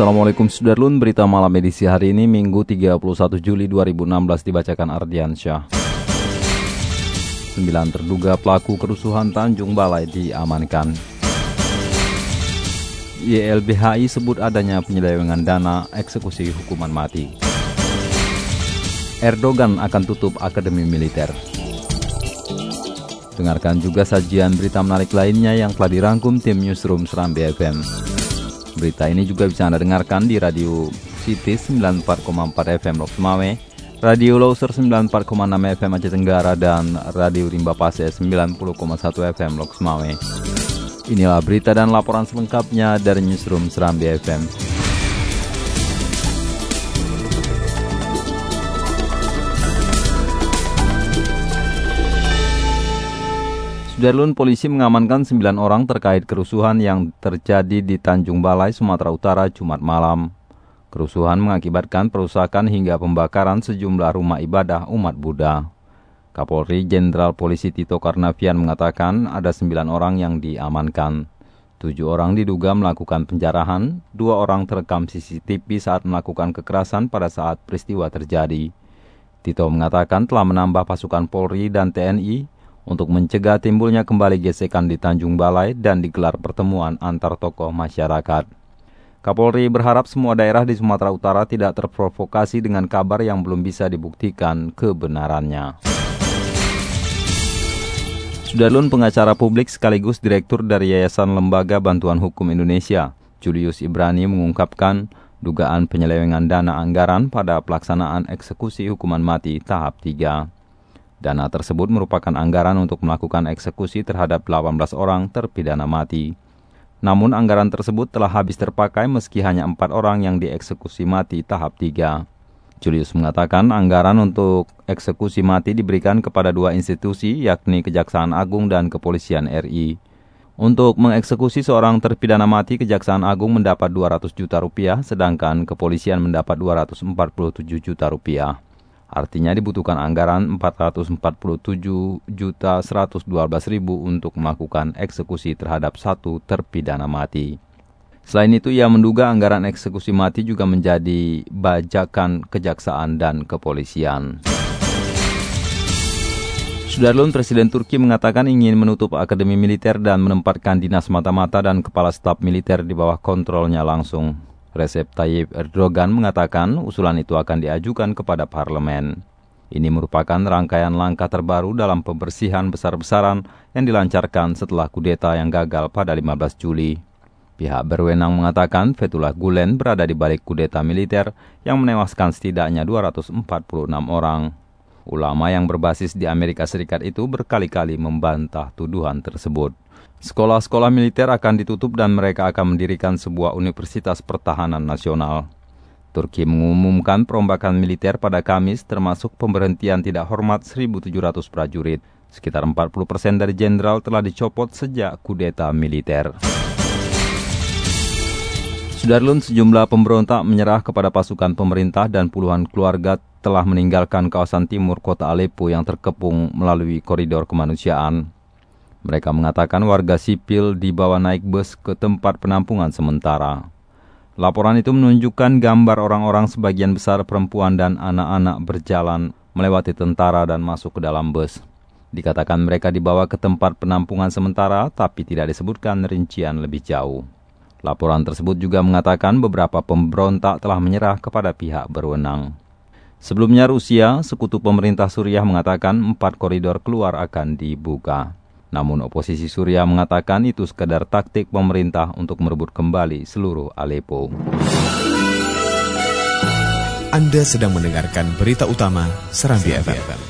Assalamualaikum Sudarlun, berita malam edisi hari ini Minggu 31 Juli 2016 dibacakan Ardian Syah. Sembilan terduga pelaku kerusuhan Tanjung Balai diamankan. YLBHI sebut adanya penyelewengan dana eksekusi hukuman mati. Erdogan akan tutup Akademi Militer. Dengarkan juga sajian berita menarik lainnya yang telah dirangkum tim Newsroom Serambi FM. Berita ini juga bisa Anda dengarkan di Radio City 94,4 FM Lok Semawe, Radio Loser 94,6 FM Aceh Tenggara, dan Radio Rimba Pase 90,1 FM Lok Semawe. Inilah berita dan laporan selengkapnya dari Newsroom Serambi FM. Sudarlun polisi mengamankan 9 orang terkait kerusuhan yang terjadi di Tanjung Balai, Sumatera Utara, Jumat malam. Kerusuhan mengakibatkan perusakan hingga pembakaran sejumlah rumah ibadah umat Buddha. Kapolri Jenderal Polisi Tito Karnavian mengatakan ada 9 orang yang diamankan. Tujuh orang diduga melakukan penjarahan, dua orang terekam CCTV saat melakukan kekerasan pada saat peristiwa terjadi. Tito mengatakan telah menambah pasukan Polri dan TNI untuk mencegah timbulnya kembali gesekan di Tanjung Balai dan digelar pertemuan antar tokoh masyarakat. Kapolri berharap semua daerah di Sumatera Utara tidak terprovokasi dengan kabar yang belum bisa dibuktikan kebenarannya. Sudarlun pengacara publik sekaligus direktur dari Yayasan Lembaga Bantuan Hukum Indonesia, Julius Ibrani mengungkapkan dugaan penyelewengan dana anggaran pada pelaksanaan eksekusi hukuman mati tahap 3. Dana tersebut merupakan anggaran untuk melakukan eksekusi terhadap 18 orang terpidana mati. Namun anggaran tersebut telah habis terpakai meski hanya empat orang yang dieksekusi mati tahap 3. Julius mengatakan anggaran untuk eksekusi mati diberikan kepada dua institusi yakni Kejaksaan Agung dan Kepolisian RI. Untuk mengeksekusi seorang terpidana mati, Kejaksaan Agung mendapat 200 juta rupiah, sedangkan Kepolisian mendapat 247 juta rupiah. Artinya dibutuhkan anggaran 447 juta 112 ribu untuk melakukan eksekusi terhadap satu terpidana mati. Selain itu, ia menduga anggaran eksekusi mati juga menjadi bajakan kejaksaan dan kepolisian. Sudarlun Presiden Turki mengatakan ingin menutup akademi militer dan menempatkan dinas mata-mata dan kepala staf militer di bawah kontrolnya langsung. Recep Tayyip Erdogan mengatakan usulan itu akan diajukan kepada parlemen. Ini merupakan rangkaian langkah terbaru dalam pembersihan besar-besaran yang dilancarkan setelah kudeta yang gagal pada 15 Juli. Pihak berwenang mengatakan Fethullah Gulen berada di balik kudeta militer yang menewaskan setidaknya 246 orang. Ulama yang berbasis di Amerika Serikat itu berkali-kali membantah tuduhan tersebut. Sekolah-sekolah militer akan ditutup dan mereka akan mendirikan sebuah universitas pertahanan nasional. Turki mengumumkan perombakan militer pada Kamis termasuk pemberhentian tidak hormat 1.700 prajurit. Sekitar 40% persen dari jenderal telah dicopot sejak kudeta militer. Sudarlun sejumlah pemberontak menyerah kepada pasukan pemerintah dan puluhan keluarga telah meninggalkan kawasan timur kota Aleppo yang terkepung melalui koridor kemanusiaan. Mereka mengatakan warga sipil dibawa naik bus ke tempat penampungan sementara. Laporan itu menunjukkan gambar orang-orang sebagian besar perempuan dan anak-anak berjalan melewati tentara dan masuk ke dalam bus. Dikatakan mereka dibawa ke tempat penampungan sementara, tapi tidak disebutkan rincian lebih jauh. Laporan tersebut juga mengatakan beberapa pemberontak telah menyerah kepada pihak berwenang. Sebelumnya Rusia, sekutu pemerintah Suriah mengatakan empat koridor keluar akan dibuka. Namun oposisi Suriah mengatakan itu sekadar taktik pemerintah untuk merebut kembali seluruh Aleppo. Anda sedang mendengarkan berita utama Serambi FM.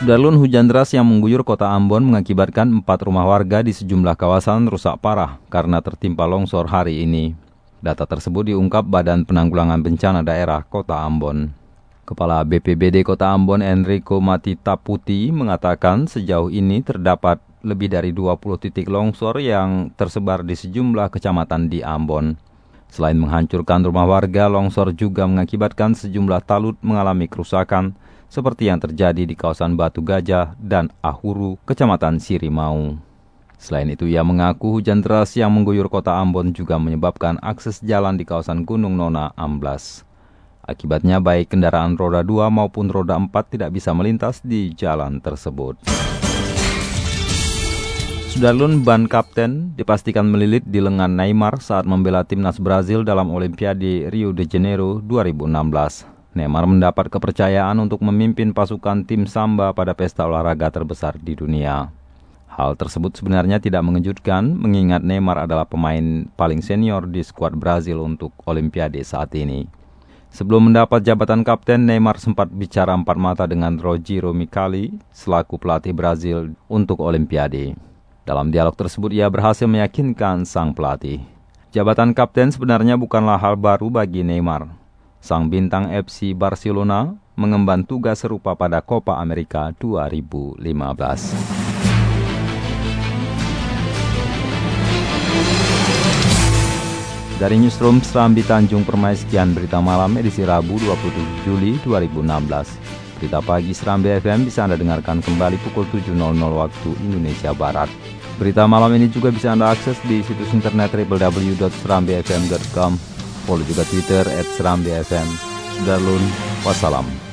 Sudarlun hujan deras yang mengguyur kota Ambon mengakibatkan empat rumah warga di sejumlah kawasan rusak parah karena tertimpa longsor hari ini. Data tersebut diungkap Badan Penanggulangan Bencana Daerah Kota Ambon. Kepala BPBD Kota Ambon Enrico Matita Puti mengatakan sejauh ini terdapat lebih dari 20 titik longsor yang tersebar di sejumlah kecamatan di Ambon. Selain menghancurkan rumah warga, longsor juga mengakibatkan sejumlah talut mengalami kerusakan, seperti yang terjadi di kawasan Batu Gajah dan Ahuru, Kecamatan Sirimau. Selain itu, ia mengaku hujan deras yang mengguyur kota Ambon juga menyebabkan akses jalan di kawasan Gunung Nona amblas. Akibatnya baik kendaraan roda 2 maupun roda 4 tidak bisa melintas di jalan tersebut. Sudarlun ban kapten dipastikan melilit di lengan Neymar saat membela timnas Brazil dalam Olimpiade Rio de Janeiro 2016. Neymar mendapat kepercayaan untuk memimpin pasukan tim Samba pada pesta olahraga terbesar di dunia. Hal tersebut sebenarnya tidak mengejutkan mengingat Neymar adalah pemain paling senior di skuad Brazil untuk Olimpiade saat ini. Sebelum mendapat jabatan kapten, Neymar sempat bicara empat mata dengan Rogério Micali selaku pelatih Brazil untuk Olimpiade. Dalam dialog tersebut ia berhasil meyakinkan sang pelatih. Jabatan kapten sebenarnya bukanlah hal baru bagi Neymar. Sang bintang FC Barcelona mengemban tugas serupa pada Copa America 2015. Dari Newsroom Serambi Tanjung Permai sekian berita malam edisi Rabu 27 Juli 2016. Berita pagi Serambi FM bisa Anda dengarkan kembali pukul 7.00 waktu Indonesia Barat. Berita malam ini juga bisa Anda akses di situs internet www.serambifm.com. Follow juga Twitter at serambifm. Sudah lun, wassalam.